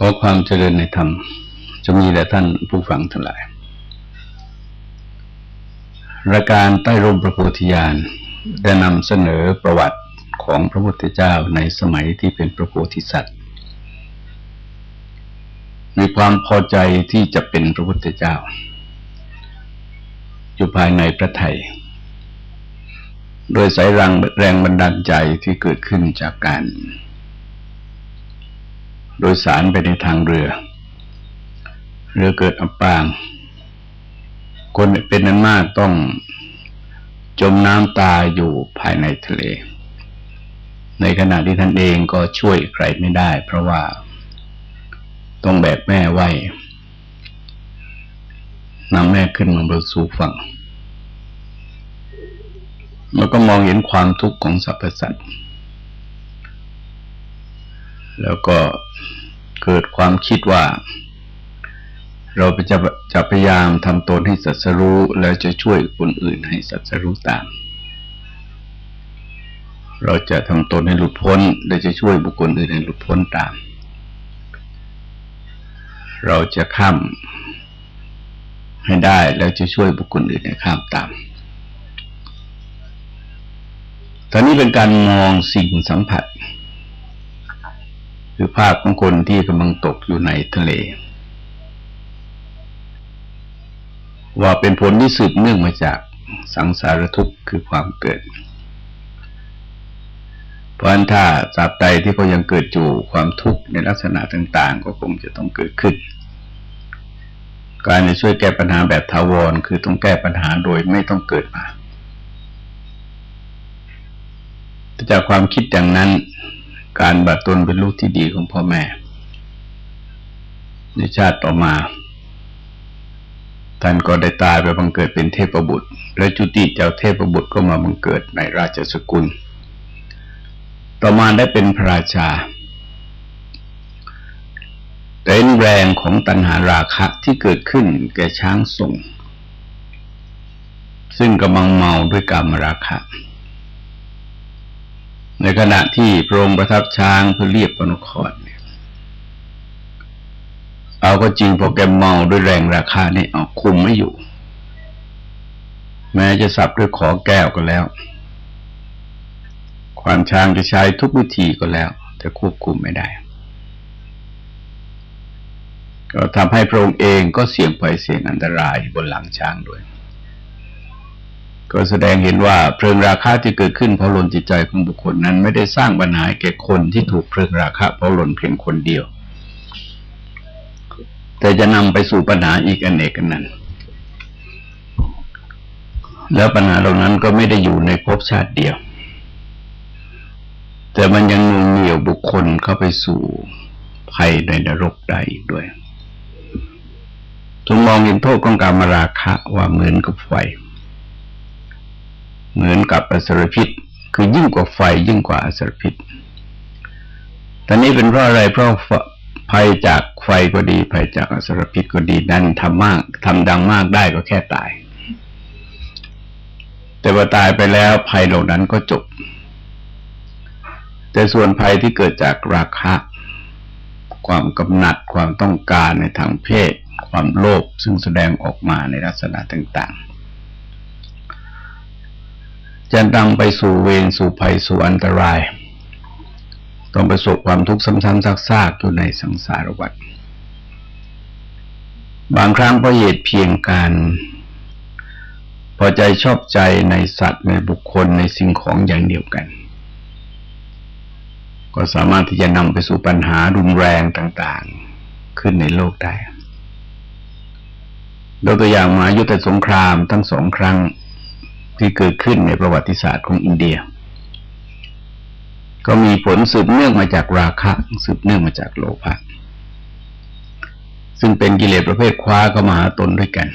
ขอความเจริญในธรรม จะมีแด่ท่านผู้ฟังทั้งหลายรายการใต้ร่มพระโพธิญาณได้นำเสนอประวัติของพระพุทธเจ้าในสมัยที่เป็นพระโพธิสัตว์ มีความพอใจที่จะเป็นพระพุทธเจ้า อยู่ภายในพระไทย โดยสายรังแรงบันดาลใจที่เกิดขึ้นจากการ โดยสารไปในทางเรือ เรือเกิดอับปาง คนเป็นนั้นมากต้องจมน้ำตายอยู่ภายในทะเล ในขณะที่ท่านเองก็ช่วยใครไม่ได้ เพราะว่าต้องแบกแม่ไว้นำแม่ขึ้นมาบนสู่ฝั่งแล้วก็มองเห็นความทุกข์ของสรรพสัตว์ แล้วก็เกิดความคิดว่า เราจะจะพยายามทำตนให้สัตรู้ แล้วจะช่วยคนอื่นให้สัตรู้ตาม เราจะทำตนให้หลุดพ้น และจะช่วยบุคคลอื่นให้หลุดพ้นตาม เราจะข้ามให้ได้แล้วจะช่วยบุคคลอื่นให้ข้ามตามตอนนี้เป็นการมองสิ่งสัมผัส คือภาพของคนที่กำลังตกอยู่ในทะเล ว่าเป็นผลที่สืบเนื่องมาจากสังสารทุกข์คือความเกิด เพราะฉะนั้นถ้าสาบใดที่เขายังเกิดอยู่ความทุกข์ในลักษณะต่าง ๆ ก็คงจะต้องเกิดขึ้น การจะช่วยแก้ปัญหาแบบทาวรคือต้องแก้ปัญหาโดยไม่ต้องเกิดมาจากความคิดอย่างนั้น การบัตตนเป็นลูกที่ดีของพ่อแม่ ในชาติต่อมา ท่านก็ได้ตายไปบังเกิดเป็นเทพบุตร และจุติเจ้าเทพบุตรก็มาบังเกิดในราชสกุล ต่อมาได้เป็นพระราชาแต่แรงของตัณหาราคะที่เกิดขึ้นแก่ช้างส่ง ซึ่งกำลังเมาด้วยกรรมราคะ ในขณะที่พระองค์ประทับช้างเพื่อเรียบพนครเนี่ยเอาก็จริงพอแกเมาด้วยแรงราคานี่เอาคุมไม่อยู่ แม้จะสับด้วยขอแก้วก็แล้ว ความช้างจะใช้ทุกวิธีก็แล้ว แต่ควบคุมไม่ได้ ก็ทำให้พระองค์เองก็เสี่ยงไปเสี่ยงอันตรายบนหลังช้างด้วย ก็แสดงเห็นว่าเพลิงราคะที่เกิดขึ้นเพราะหล่นจิตใจของบุคคลนั้น ไม่ได้สร้างปัญหาแก่คนที่ถูกเพลิงราคะเพราะหล่นเพียงคนเดียว แต่จะนำไปสู่ปัญหาอีกอันเอกนั้น แล้วปัญหาเหล่านั้นก็ไม่ได้อยู่ในภพชาติเดียว แต่มันยังนุ่งเหนี่ยวบุคคลเข้าไปสู่ภัยในนรกได้อีกด้วยจงมองเห็นโทษของการมาราคะว่าเหมือนกับไฟ เหมือนกับอสรพิษ คือยิ่งกว่าไฟยิ่งกว่าอสรพิษตอนนี้เป็นเพราะอะไรเพราะภัยจากไฟก็ดีภัยจากอสรพิษก็ดีนั้นทำมากทำดังมากได้ก็แค่ตาย แต่ว่าตายไปแล้วภัยเหล่านั้นก็จบ แต่ส่วนภัยที่เกิดจากราคะ ความกำหนัดความต้องการในทางเพศ ความโลภซึ่งแสดงออกมาในลักษณะต่างๆ จะนำไปสู่เวรสู่ภัยสู่อันตราย ต้องประสบความทุกข์ซ้ำๆซากๆอยู่ในสังสารวัฏบางครั้งเพราะเหตุเพียงการพอใจชอบใจในสัตว์ในบุคคลในสิ่งของอย่างเดียวกัน ก็สามารถที่จะนำไปสู่ปัญหารุนแรงต่างๆ ขึ้นในโลกได้โดตัวอย่างมายุทธสงครามทั้งสองครั้ง ที่เกิดขึ้นในประวัติศาสตร์ของอินเดีย ก็มีผลสืบเนื่องมาจากราคะ สืบเนื่องมาจากโลภะซึ่งเป็นกิเลสประเภทคว้าก็มาหาตนด้วยกัน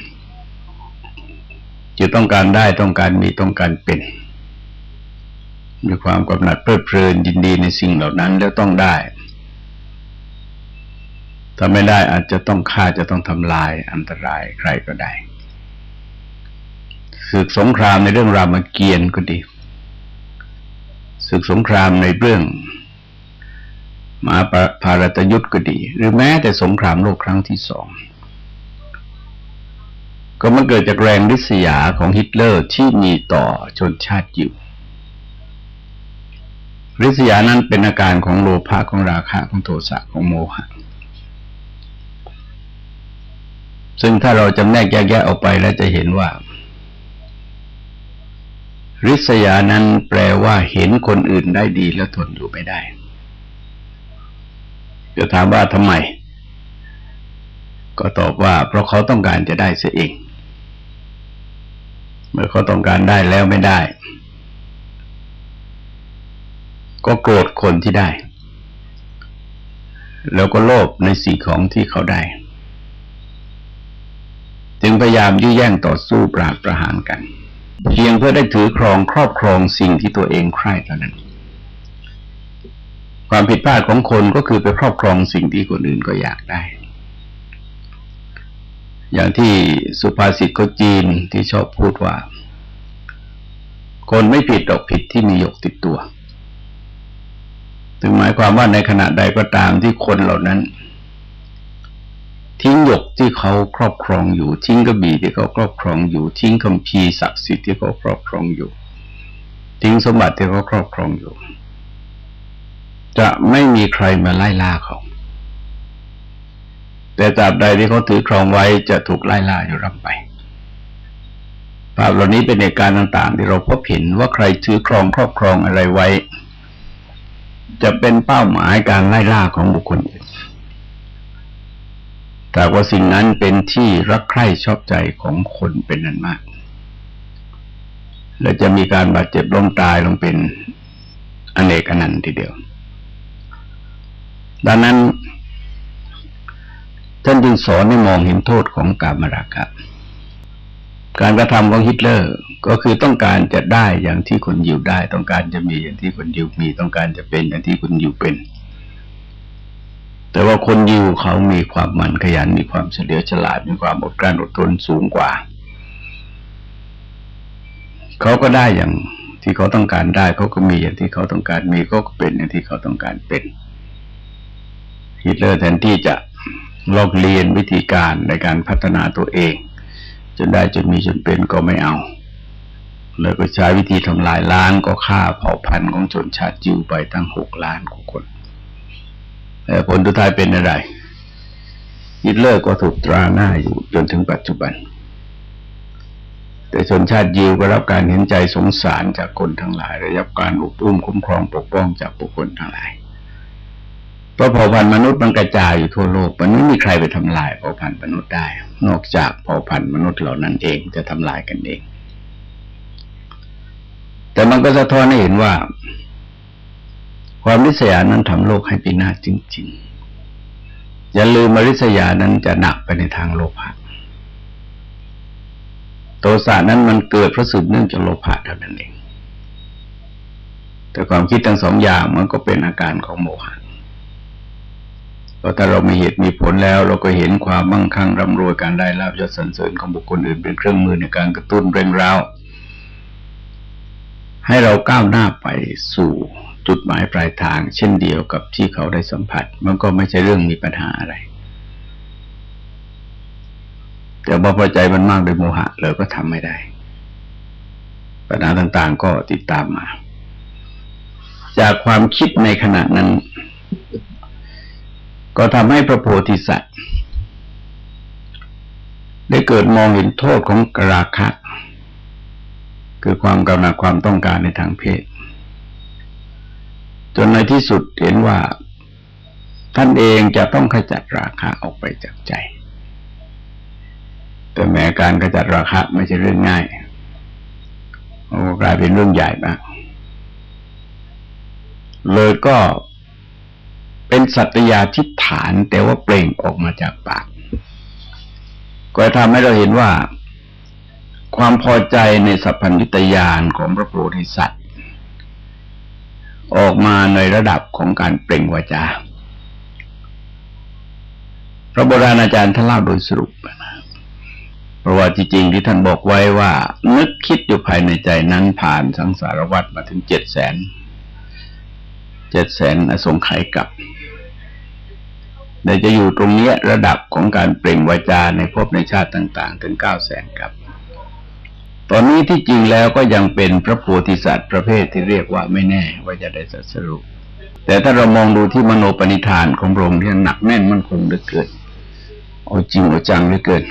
จะต้องการได้ต้องการมีต้องการเป็นมีความกำหนัดเพลิดเพลินยินดีในสิ่งเหล่านั้นแล้วต้องได้ถ้าไม่ได้อาจจะต้องฆ่าจะต้องทำลายอันตรายใครก็ได้ ศึกสงครามในเรื่องรามเกียรติ์ก็ดี ศึกสงครามในเรื่องมาภารตยุทธ์ก็ดี หรือแม้แต่สงครามโลกครั้งที่สอง ก็มันเกิดจากแรงริษยาของฮิตเลอร์ที่มีต่อชนชาติยิวริษยานั้นเป็นอาการของโลภะของราคะของโทสะของโมหะ ซึ่งถ้าเราจำแนกแยกแยะออกไปแล้วจะเห็นว่า ริษยานั้นแปลว่าเห็นคนอื่นได้ดีแล้วทนอยู่ไม่ได้จะถามว่าทำไม ก็ตอบว่าเพราะเขาต้องการจะได้เสียเอง เมื่อเขาต้องการได้แล้วไม่ได้ ก็โกรธคนที่ได้ แล้วก็โลภในสิ่งของที่เขาได้ จึงพยายามยื้อแย่งต่อสู้ปราบประหารกัน เพียงเพื่อได้ถือครองครอบครองสิ่งที่ตัวเองใคร่เท่านั้น ความผิดพลาดของคนก็คือไปครอบครองสิ่งที่คนอื่นก็อยากได้ อย่างที่สุภาษิตก็จีนที่ชอบพูดว่า คนไม่ผิดดอกผิดที่มีหยกติดตัว ถึงหมายความว่าในขณะใดก็ตามที่คนเหล่านั้น ทิ้งหยกที่เขาครอบครองอยู่ ทิ้งกระบี่ที่เขาครอบครองอยู่ ทิ้งคำพีศักดิ์สิทธิ์ที่เขาครอบครองอยู่ ทิ้งสมบัติที่เขาครอบครองอยู่ จะไม่มีใครมาไล่ล่าเขาแต่ตราบใดที่เขาถือครองไว้จะถูกไล่ล่าอยู่ร่ำไปภาพเหล่านี้เป็นเหตุการณ์ต่าง ๆ ที่เราพบเห็นว่าใครถือครองครอบครองอะไรไว้ จะเป็นเป้าหมายการไล่ล่าของบุคคลอื่น แต่ว่าสิ่งนั้นเป็นที่รักใคร่ชอบใจของคนเป็นนั้นมาก และจะมีการบาดเจ็บล้มตายลงเป็นอเนกอนันต์ทีเดียว ดังนั้น ท่านจึงสอนให้มองเห็นโทษของกามราคะการกระทำของฮิตเลอร์ก็คือต้องการจะได้อย่างที่คนยิวได้ ต้องการจะมีอย่างที่คนยิวมี ต้องการจะเป็นอย่างที่คนยิวเป็น แต่ว่าคนยิวเขามีความมันขยัน มีความเฉลียวฉลาด มีความอดกลั้นอดทนสูงกว่า เขาก็ได้อย่างที่เขาต้องการได้เขาก็มีอย่างที่เขาต้องการมีเขาก็เป็นอย่างที่เขาต้องการเป็นฮิตเลอร์แทนที่จะลอกเรียนวิธีการในการพัฒนาตัวเอง จนได้จนมีจนเป็นก็ไม่เอาเลยก็ใช้วิธีทำลายล้างก็ฆ่าเผ่าพันธุ์ของชนชาติจิวไปตั้งหกล้านกว่าคน ผลทุท้ายเป็นอะไรฮิตเลอร์ก็ถูกตราหน้าอยู่จนถึงปัจจุบัน แต่ชนชาติยิวก็รับการเห็นใจสงสารจากคนทั้งหลายได้รับการอุบอุ้มคุ้มครองปกป้องจากบุคคลทั้งหลายเพราะเผ่าพันธุ์มนุษย์มันกระจายอยู่ทั่วโลกมันไม่มีใครไปทำลายเผ่าพันธุ์มนุษย์ได้ นอกจากเผ่าพันธุ์มนุษย์เหล่านั้นเองจะทำลายกันเอง แต่มันก็สะท้อนให้เห็นว่า ความริษยานั้นทำโลกให้ปีนาศจริง ๆ อย่าลืมมริษยานั้นจะหนักไปในทางโลภะโทสะนั้นมันเกิดเพราะสืบเนื่องจากโลภะเท่านั้นเอง แต่ความคิดทั้งสองอย่างมันก็เป็นอาการของโมหะพราะถ้าเรามีเหตุมีผลแล้ว เราก็เห็นความมั่งคั่งร่ำรวยการได้ลาบยศสรรเสริญของบุคคลอื่นเป็นเครื่องมือในการกระตุ้นเร่งร้าวให้เราก้าวหน้าไปสู่ จุดหมายปลายทาง เช่นเดียวกับที่เขาได้สัมผัส มันก็ไม่ใช่เรื่องมีปัญหาอะไร แต่พอพอใจมันมากโดยโมหะเลยก็ทำไม่ได้ ปัญหาต่างๆก็ติดตามมา จากความคิดในขณะนั้น ก็ทำให้พระโพธิสัตว์ ได้เกิดมองเห็นโทษของกราคะ คือความกำหนัดความต้องการในทางเพศ จนในที่สุดเห็นว่า ท่านเองจะต้องขจัดราคะออกไปจากใจ แต่แม้การขจัดราคะไม่ใช่เรื่องง่ายกลายเป็นเรื่องใหญ่มากเลยก็เป็นสัตยาทิฏฐาน แต่ว่าเปล่งออกมาจากปาก ก็ทำให้เราเห็นว่า ความพอใจในสัพพัญญุตยานของพระโพธิสัตว์ ออกมาในระดับของการเปล่งวาจา พระโบราณอาจารย์ท่านเล่าโดยสรุปนะเพราะว่าจริงๆที่ท่านบอกไว้ว่า นึกคิดอยู่ภายในใจนั้นผ่านสังสารวัตรมาถึงเจ็ดแสนเจ็ดแสนอสงไขยกับแต่จะอยู่ตรงนี้ระดับของการเปล่งวาจาในภพในชาติต่าง ๆ ถึงเก้าแสนกับ ตอนนี้ที่จริงแล้วก็ยังเป็นพระโพธิสัตว์ประเภทที่เรียกว่าไม่แน่ว่าจะได้สัสรุปแต่ถ้าเรามองดูที่มโนปณิธานของพระองค์ที่หนักแน่นมั่นคงเหลือเกินเอาจริงเอาจังเหลือเกิน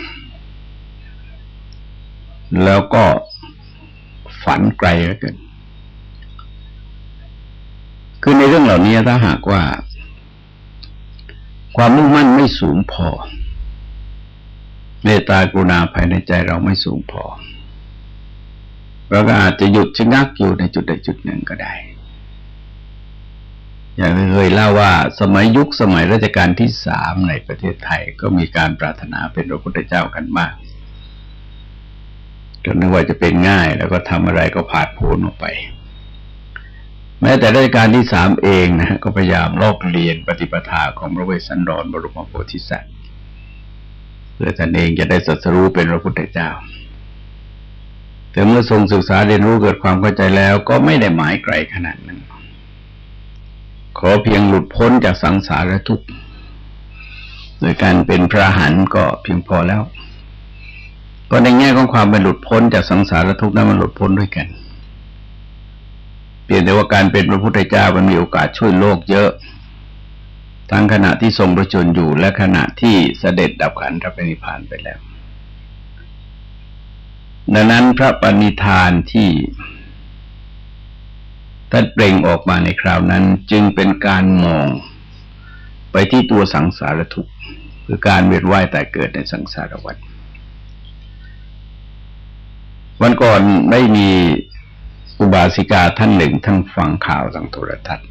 แล้วก็ฝันไกลเหลือเกินคือในเรื่องเหล่านี้ถ้าหากว่า ความมุ่งมั่นไม่สูงพอเมตตากรุณาภายในใจเราไม่สูงพอ เราก็อาจจะหยุดชะงักอยู่ในจุดใดจุดหนึ่งก็ได้ อย่างเคยเล่าว่า สมัยยุคสมัยรัชกาลที่สามในประเทศไทยก็มีการปรารถนาเป็นพระพุทธเจ้ากันมากจนนึกว่าจะเป็นง่าย แล้วก็ทำอะไรก็ผานโผนออกไป แม้แต่รัชกาลที่สามเองนะก็พยายามลอกเรียนปฏิปทาของพระเวสสันดรบรมโพธิสัตว์ เพื่อท่านเองจะได้สัสรู้เป็นพระพุทธเจ้า แต่เมื่อทรงศึกษาเรียนรู้เกิดความเข้าใจแล้ว ก็ไม่ได้หมายไกลขนาดนั้น ขอเพียงหลุดพ้นจากสังสารทุกข์โดยการเป็นพระหันก็เพียงพอแล้ว ก็ในแง่ของความเป็นหลุดพ้นจากสังสารทุกข์นั้นมันหลุดพ้นด้วยกัน เปลี่ยนแต่ว่าการเป็นพระพุทธเจ้ามันมีโอกาสช่วยโลกเยอะ ทั้งขณะที่ทรงประชนอยู่และขณะที่เสด็จดับขันธปณิพานไปแล้ว ดังนั้นพระปณิธานที่ท่านเปล่งออกมาในคราวนั้นจึงเป็นการมองไปที่ตัวสังสารทุกข์คือการเวียนว่ายแต่เกิดในสังสารวัฏวันก่อนได้มีอุบาสิกาท่านหนึ่งท่านฟังข่าวทางโทรทัศน์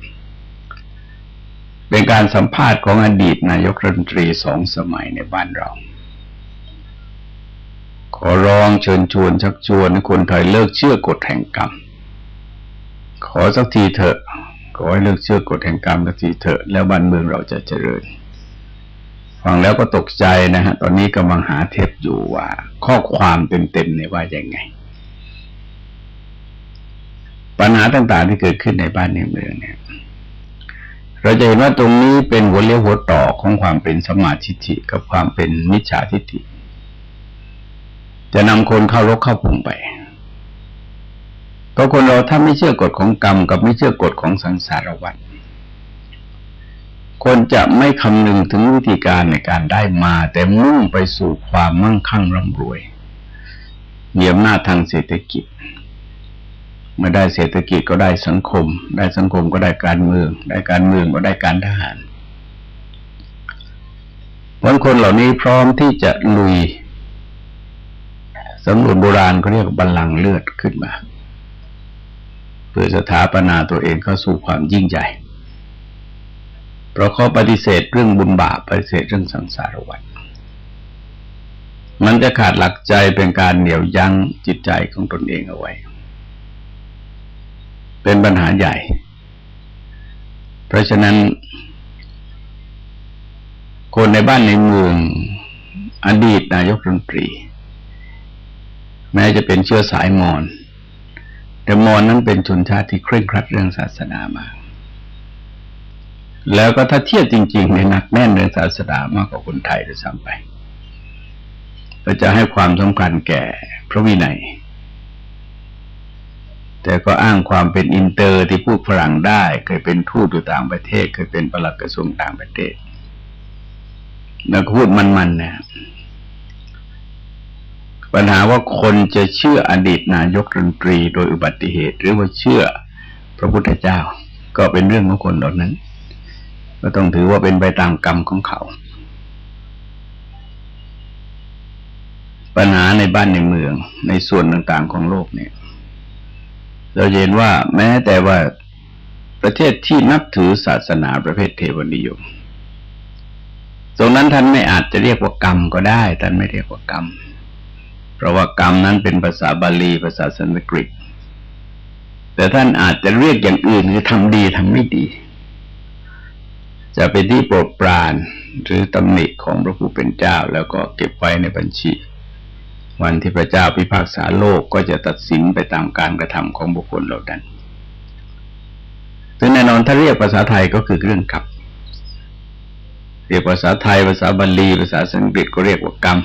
เป็นการสัมภาษณ์ของอดีตนายกรัฐมนตรีสองสมัยในบ้านเรา ขอร้องเชิญชวนชักชวนให้คนไทยเลิกเชื่อกฎแห่งกรรม ขอสักทีเถอะ ขอให้เลิกเชื่อกฎแห่งกรรมสักทีเถอะ แล้วบ้านเมืองเราจะเจริญ ฟังแล้วก็ตกใจนะฮะ ตอนนี้กำลังหาเทปอยู่ว่า ข้อความเต็มๆในว่าอย่างไง ปัญหาต่างๆที่เกิดขึ้นในบ้านในเมืองเนี่ย เราจะเห็นว่าตรงนี้เป็นหัวเลี้ยวหัวต่อของความเป็นสมาธิิกับความเป็นมิจฉาทิฏฐิ จะนำคนเข้ารกเข้าพุ่งไปก็คนเราถ้าไม่เชื่อกฎของกรรม กับไม่เชื่อกฎของสังสารวัฏคนจะไม่คำนึงถึงวิธีการในการได้มา แต่มุ่งไปสู่ความมั่งคั่งร่ำรวยมีอำนาจทางเศรษฐกิจ เมื่อได้เศรษฐกิจก็ได้สังคม ได้สังคมก็ได้การเมือง ได้การเมืองก็ได้การทหารวันคนเหล่านี้พร้อมที่จะลุย สำรวจโบราณเขาเรียกบัลลังก์เลือดขึ้นมา เพื่อสถาปนาตัวเองเข้าสู่ความยิ่งใหญ่ เพราะเขาปฏิเสธเรื่องบุญบาปปฏิเสธเรื่องสังสารวัฏมันจะขาดหลักใจเป็นการเหนี่ยวยั้งจิตใจของตนเองเอาไว้ เป็นปัญหาใหญ่ เพราะฉะนั้น คนในบ้านในเมืองอดีตนายกรัฐมนตรี แม้จะเป็นเชื้อสายมอญแต่มอญนั้นเป็นชนชาติที่เคร่งครัดเรื่องศาสนามาก แล้วก็ถ้าเทียบจริงๆในหนักแน่นเรื่องศาสนามากกว่าคนไทยด้วยซ้ำไปก็จะให้ความสำคัญแก่พระวินัย แต่ก็อ้างความเป็นอินเตอร์ที่พูดฝรั่งได้ เคยเป็นทูตอยู่ต่างประเทศ เคยเป็นประหลัดกระทรวงต่างประเทศ แล้วพูดมันๆเนะ ปัญหาว่าคนจะเชื่ออดีตนายกรัฐมนตรีโดยอุบัติเหตุ หรือว่าเชื่อพระพุทธเจ้า ก็เป็นเรื่องของคนเหล่านั้น ก็ต้องถือว่าเป็นไปตามกรรมของเขา ปัญหาในบ้านในเมืองในส่วนต่างๆของโลกเนี่ย เราเห็นว่าแม้แต่ว่าประเทศที่นับถือศาสนาประเภทเทวนิยม ตรงนั้นท่านไม่อาจจะเรียกว่ากรรมก็ได้ท่านไม่เรียกว่ากรรม เพราะว่ากรรมนั้นเป็นภาษาบาลีภาษาสันสกฤต แต่ท่านอาจจะเรียกอย่างอื่นคือทำดีทำไม่ดี จะเป็นที่โปรดปรานหรือตำหนิของพระผู้เป็นเจ้า แล้วก็เก็บไว้ในบัญชี วันที่พระเจ้าพิพากษาโลกก็จะตัดสินไปตามการกระทำของบุคคลเหล่านั้นซึ่งแน่นอนถ้าเรียกภาษาไทยก็คือเรื่องกับเรียกภาษาไทยภาษาบาลีภาษาสันสกฤตก็เรียกว่ากรรม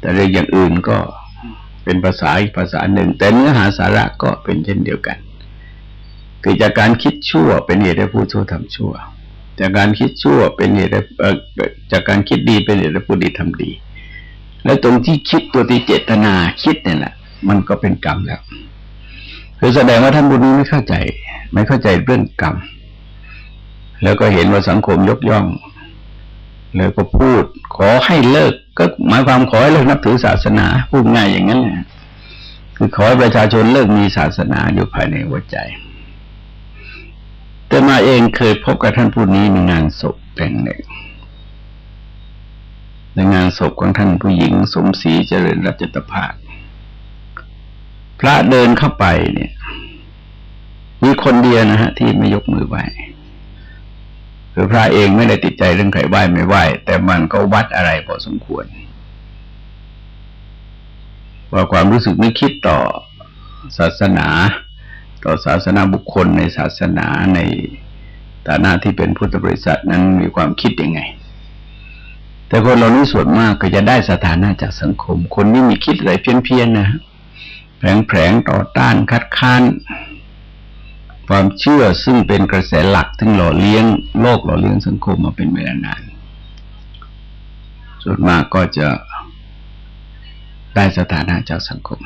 แต่เรื่องอย่างอื่นก็เป็นภาษาอีกภาษาหนึ่ง แต่เนื้อหาสาระก็เป็นเช่นเดียวกันคือจากการคิดชั่วเป็นเหตุให้ผู้ชั่วทำชั่ว จากการคิดชั่วเป็นเหตุให้จากการคิดดีเป็นเหตุให้ผู้ดีทำดี แล้วตรงที่คิดตัวที่เจตนาคิดเนี่ยแหละมันก็เป็นกรรมแล้วคือแสดงว่าท่านบุญนี้ไม่เข้าใจ ไม่เข้าใจเรื่องกรรมแล้วก็เห็นว่าสังคมยกย่อง แล้วก็พูด ขอให้เลิก ก็หมายความขอให้เลิกนับถือศาสนา พูดง่ายอย่างนั้นแหละคือขอให้ประชาชนเลิกมีศาสนาอยู่ภายในหัวใจ แต่มาเองเคยพบกับท่านผู้นี้ในงานศพแต่งหนึ่งในงานศพของท่านผู้หญิง สมศรีเจริญรัชตภาคพระเดินเข้าไปเนี่ย มีคนเดียวนะฮะ ที่ไม่ยกมือไหว คือพระเองไม่ได้ติดใจเรื่องใครไหว้ไม่ไหว้แต่มันก็วัดอะไรพอสมควร ว่าความรู้สึกนึกคิดต่อศาสนา ต่อศาสนาบุคคลในศาสนาในฐานะที่เป็นพุทธบริษัทนั้นมีความคิดยังไง แต่คนเรานี้ส่วนมากก็จะได้สถานะจากสังคม คนนี้มีคิดอะไรเพี้ยนๆนะแผลงๆต่อต้านคัดค้าน ความเชื่อซึ่งเป็นกระแสหลักที่หล่อเลี้ยงโลกหล่อเลี้ยงสังคมมาเป็นเวลานาน ส่วนมากก็จะได้สถานะจากสังคม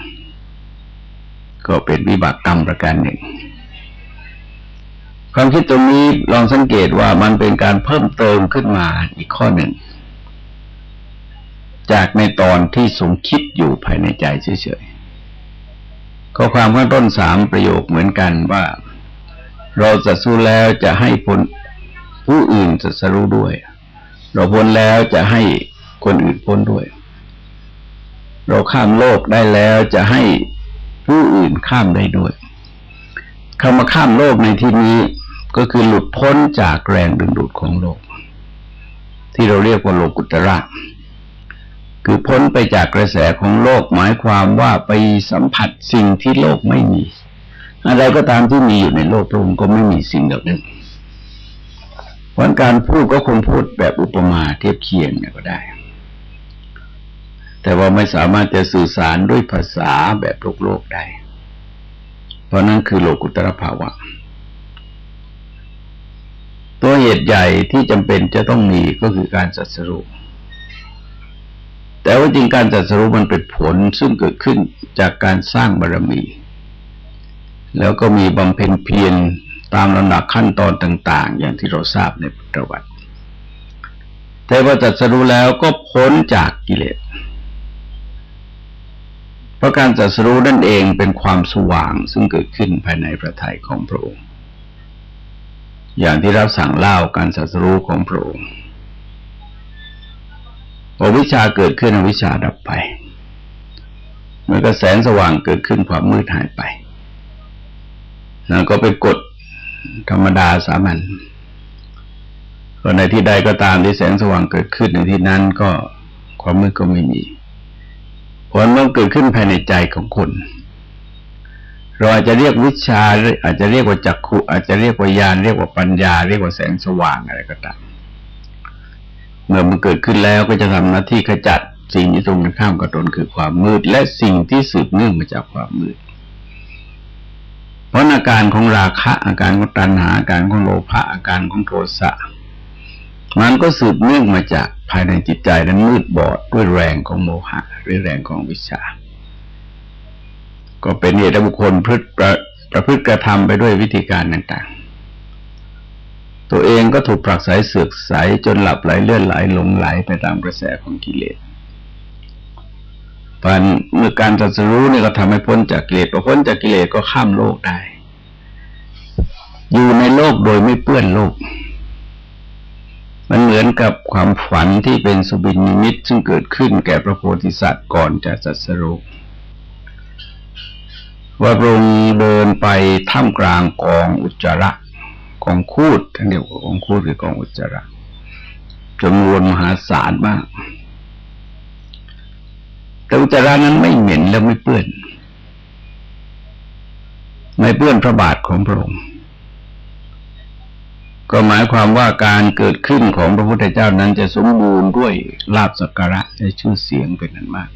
ก็เป็นวิบากกรรมประการหนึ่ง ความคิดตรงนี้ลองสังเกตว่ามันเป็นการเพิ่มเติมขึ้นมาอีกข้อหนึ่ง จากในตอนที่สงคิดอยู่ภายในใจเฉยๆข้อความข้างต้นสามประโยคเหมือนกันว่า เราจะสู้แล้วจะให้พ้นผู้อื่นจะสรู้ด้วย เราพ้นแล้วจะให้คนอื่นพ้นด้วย เราข้ามโลกได้แล้วจะให้ผู้อื่นข้ามได้ด้วยคำว่าข้ามโลกในที่นี้ก็คือหลุดพ้นจากแรงดึงดูดของโลก ที่เราเรียกว่าโลกุตระคือพ้นไปจากกระแสของโลกหมายความว่าไปสัมผัสสิ่งที่โลกไม่มี อะไรก็ตามที่มีอยู่ในโลกพระองค์ก็ไม่มีสิ่งเหล่านั้นวันการพูดก็คงพูดแบบอุปมาเทียบเคียงเนี่ยก็ได้ แต่ว่าไม่สามารถจะสื่อสารด้วยภาษาแบบโลกโลกได้ เพราะนั้นคือโลกุตรภาวะ ตัวเหตุใหญ่ที่จำเป็นจะต้องมีก็คือการจัดสรุปแต่ว่าจริงการจัดสรุปมันเป็นผลซึ่งเกิดขึ้นจากการสร้างบารมี แล้วก็มีบำเพ็ญเพียรตามลำดับขั้นตอนต่าง ๆ อย่างที่เราทราบในประวัติ แต่พอจัดสรู้แล้วก็พ้นจากกิเลสเพราะการจัดสรู้นั่นเองเป็นความสว่างซึ่งเกิดขึ้นภายในพระทัยของพระองค์ อย่างที่เราสั่งเล่าการจัดสรู้ของพระองค์อวิชาเกิดขึ้นอวิชาดับไปเมื่อกระแสสว่างเกิดขึ้นความมืดหายไป นั่นก็เป็นกฎธรรมดาสามัญก็ในที่ใดก็ตามที่แสงสว่างเกิดขึ้นในที่นั้นก็ความมืดก็ไม่มีผลมันเกิดขึ้นภายในใจของคน เราอาจจะเรียกวิชา อาจจะเรียกว่าจักขุอาจจะเรียกว่าญาณเรียกว่าปัญญา เรียกว่าแสงสว่างอะไรก็ตามเมื่อมันเกิดขึ้นแล้วก็จะทำหน้าที่ขจัดสิ่งที่ตรงกันข้ามกับตนคือความมืด และสิ่งที่สืบเนื่องมาจากความมืด เพราะอาการของราคะ อาการของตัณหาอาการของโลภะอาการของโทสะมันก็สืบเนื่องมาจากภายในจิตใจนั้นมืดบอดด้วยแรงของโมหะด้วยแรงของวิชา ก็เป็นเหตุบุคคลพฤติประประพฤติกระทำไปด้วยวิธีการต่างๆ ตัวเองก็ถูกผลักไสเสือกใสจนหลับไหลเลื่อนไหลหลงไหลไปตามกระแสของกิเลส ตอนเมื่อการตรัสรู้นี่ก็ทำให้พ้นจากกิเลสพอพ้นจากกิเลสก็ข้ามโลกได้ อยู่ในโลกโดยไม่เปื้อนโลก มันเหมือนกับความฝันที่เป็นสุบินนิมิตซึ่งเกิดขึ้นแก่พระโพธิสัตว์ก่อนจะตรัสรู้ว่าพระองค์เดินไปท่ามกลางกองอุจจาระกองคูดทั้งเดียวกองคูดหรือกองอุจจาระจำนวนมหาศาลมาก แต่อุจจาระนั้นไม่เหม็นและไม่เปื้อน ไม่เปื้อนพระบาทของพระองค์ก็หมายความว่าการเกิดขึ้นของพระพุทธเจ้านั้นจะสมบูรณ์ด้วยลาบสักการะและชื่อเสียงเป็นนั้นมาก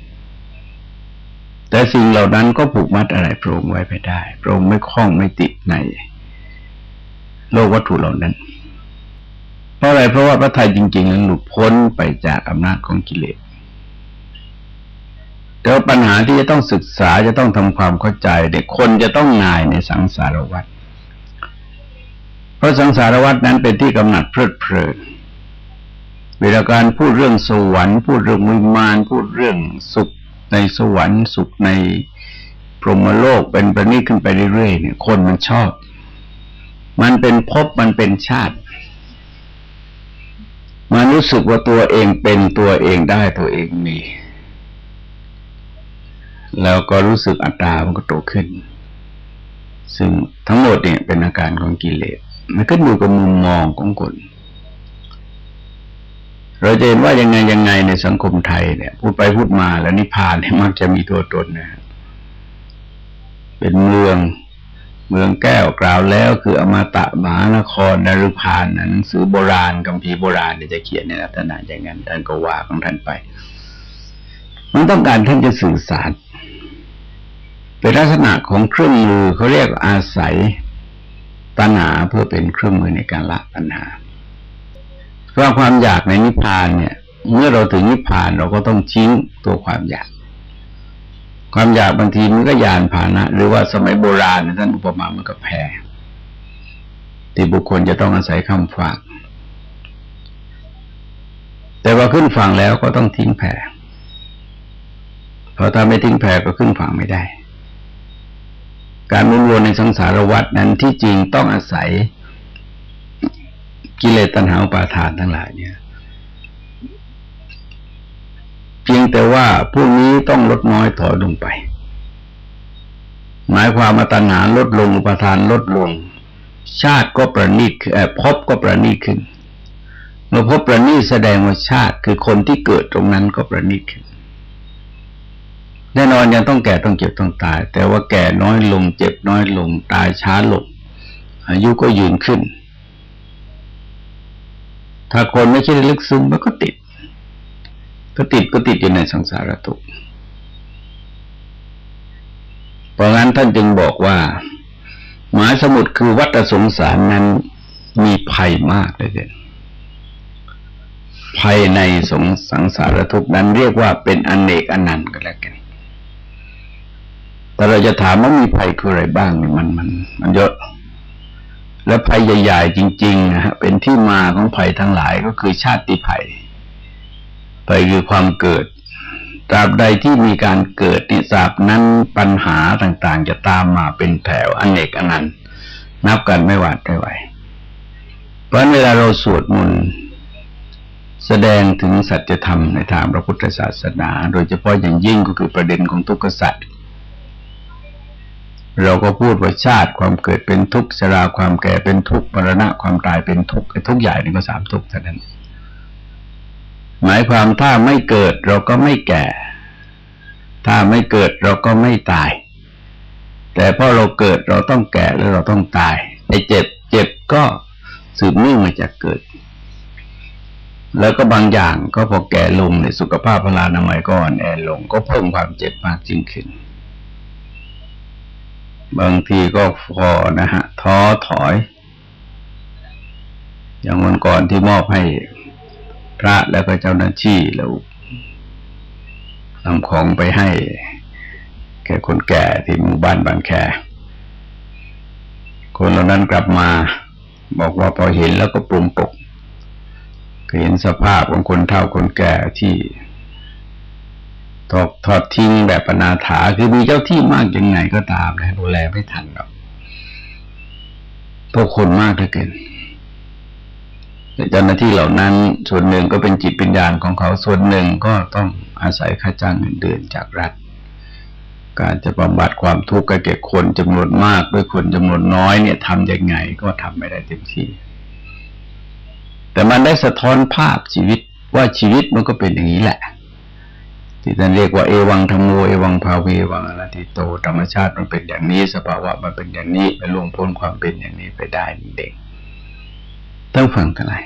แต่สิ่งเหล่านั้นก็ผูกมัดอะไรพระองค์ไว้ไปได้ พระองค์ไม่คล้องไม่ติดในโลกวัตถุเหล่านั้น เพราะอะไรเพราะว่าพระไทยจริง ๆ นั้นหลุดพ้นไปจากอำนาจของกิเลส แต่ปัญหาที่จะต้องศึกษาจะต้องทำความเข้าใจ เด็กคนจะต้องนายในสังสารวัฏเพราะสังสารวัฏนั้นเป็นที่กำหนัดเพลิดเพลินเวลาการพูดเรื่องสวรรค์ พูดเรื่องมิมานพูดเรื่องสุขในสวรรค์สุขในพรหมโลกเป็นประณีตขึ้นไปเรื่อยๆเนี่ย คนมันชอบ มันเป็นภพมันเป็นชาติมันรู้สึกว่าตัวเองเป็นตัวเองได้ตัวเองมี แล้วก็รู้สึกอัตตามันก็โตขึ้น ซึ่งทั้งหมดเนี่ยเป็นอาการของกิเลสมันก็อยู่กับมุมมองของคนเราจะเห็นว่ายังไงยังไงในสังคมไทยเนี่ย พูดไปพูดมาแล้วนิพพานเนี่ยมักจะมีตัวตนนะเป็นเมืองเมืองแก้วกล่าวแล้ว คืออมตะมหานครนรุพานหนังสือโบราณกัมพีโบราณเนี่ยจะเขียนในลักษณะอย่างนั้นท่านก็ว่าของท่านไป มันต้องการท่านจะสื่อสาร เป็นลักษณะของเครื่องมือเขาเรียกอาศัยตัณหาเพื่อเป็นเครื่องมือในการละตัณหาเพราะความอยากในนิพพานเนี่ย เมื่อเราถึงนิพพานเราก็ต้องชิ้งตัวความอยาก ความอยากบางทีมันก็ยานผ่านะ หรือว่าสมัยโบราณท่านอุปมามันก็แพรที่บุคคลจะต้องอาศัยคำฝาก แต่ว่าขึ้นฝั่งแล้วก็ต้องทิ้งแพรเพราะถ้าไม่ทิ้งแพรก็ขึ้นฝั่งไม่ได้ การวนวนในสังสารวัฏนั้นที่จริงต้องอาศัยกิเลสตัณหาอุปาทานทั้งหลายเนี่ยเพียงแต่ว่าพวกนี้ต้องลดน้อยถอยลงไป หมายความมาตัณหาลดลงอุปาทานลดลง ชาติก็ประณีตพบก็ประณีตขึ้นเมื่อพบประณีตแสดงว่าชาติ คือคนที่เกิดตรงนั้นก็ประณีตขึ้น แน่นอนยังต้องแก่ต้องเจ็บต้องตาย แต่ว่าแก่น้อยลง เจ็บน้อยลง ตายช้าลง อายุก็ยืนขึ้น ถ้าคนไม่ใช่ลึกซึ้งมันก็ติด ก็ติดก็ติดอยู่ในสังสารทุกข์เพราะงั้นท่านจึงบอกว่าหมายสมุดคือวัฏสงสารนั้นมีภัยมากเลยเด่นภัยในสงสังสารทุกข์นั้นเรียกว่าเป็นอนเนกอนันต์ก็แล้วกัน แต่เราจะถามว่ามีภัยคืออะไรบ้างเนี่ยมันมัน มันเยอะ แล้วภัยใหญ่ๆจริงๆนะฮะเป็นที่มาของภัยทั้งหลายก็คือชาติภัยภัยคือความเกิดตราบใดที่มีการเกิดนิสาบนั้นปัญหาต่างๆ จะตามมาเป็นแถวอนเนกอนันต์นับกันไม่หวาดไม่ไหว เพราะเวลาเราสวดมนต์แสดงถึงสัจธรรมในทางพระพุทธศาสนา โดยเฉพาะอย่างยิ่งก็คือประเด็นของทุกขสัจ เราก็พูดว่าชาติความเกิดเป็นทุกข์ชราความแก่เป็นทุกข์มรณะความตายเป็นทุกข์ทุกใหญ่นี่ก็สามทุกข์เท่านั้น หมายความถ้าไม่เกิดเราก็ไม่แก่ ถ้าไม่เกิดเราก็ไม่ตาย แต่พอเราเกิดเราต้องแก่แล้วเราต้องตายไอ้เจ็บเจ็บก็สืบเนื่องมาจากเกิด แล้วก็บางอย่างก็พอแก่ลงในสุขภาพพลานามัยก็อ่อนแอลง ก็เพิ่มความเจ็บมากจริงขึ้น บางทีก็พอนะฮะท้อถอย อย่างวันก่อนที่มอบให้พระแล้วก็เจ้าหน้าที่แล้วนำของไปให้ แก่คนแก่ที่หมู่บ้านบางแค คนเหล่านั้นกลับมา บอกว่าพอเห็นแล้วก็ปรุงปกเห็นสภาพของคนเฒ่าคนแก่ที่ ทอดทอดทิ้งแบบปนาถาคือมีเจ้าที่มากยังไงก็ตามนะดูแลไม่ทันหรอกพวกคนมากเหลือเกินแต่เจ้าหน้าที่เหล่านั้นส่วนหนึ่งก็เป็นจิตปัญญาของเขาส่วนหนึ่งก็ต้องอาศัยค่าจ้างเงินเดือนจากรัฐ การจะบำบัดความทุกข์แก่คนจำนวนมากด้วยคนจำนวนน้อยเนี่ยทำยังไงก็ทำไม่ได้เต็มที่ แต่มันได้สะท้อนภาพชีวิตว่าชีวิตมันก็เป็นอย่างนี้แหละ ที่ท่านเรียกว่าเอวังธรรมโมเอวังภาเววังอนัติโตธรรมชาติมันเป็นอย่างนี้ สภาวะมันเป็นอย่างนี้ไปล่วงพ้นความเป็นอย่างนี้ไปได้เด็กทั้งฟังทั้งหลย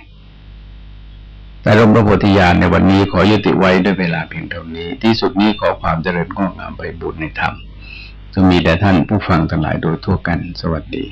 แต่ลมพระโพธิญาณในวันนี้ขอยุติไว้ด้วยเวลาเพียงเท่านี้ ที่สุดนี้ขอความเจริญงอกงามไปบุญในธรรมจะมีแด่ท่านผู้ฟังทั้งหลายโดยทั่วกันสวัสดี